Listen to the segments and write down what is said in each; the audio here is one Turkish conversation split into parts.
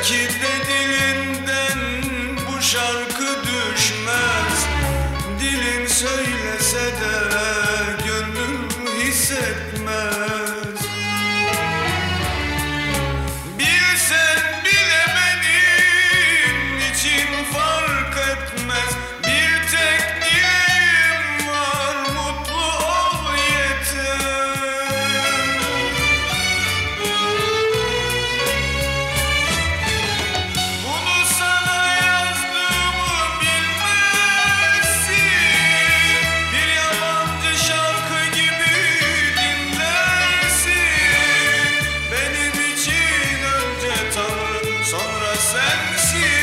Belki de dilinden bu şarkı düşmez. Dilin söylese de sensin.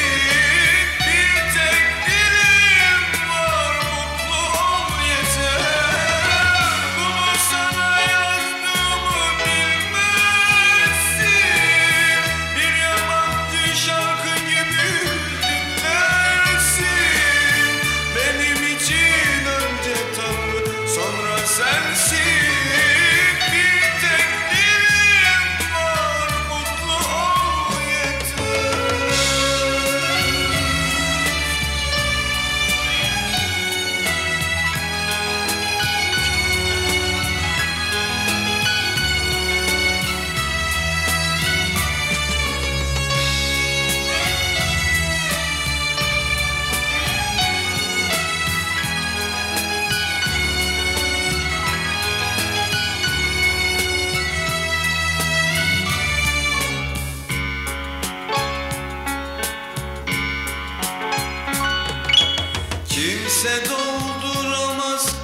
kimse dolduramaz.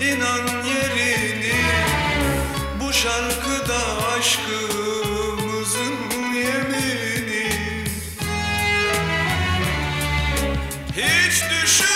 İnan yerini Bu şarkıda aşkımızın yemini. Hiç düşün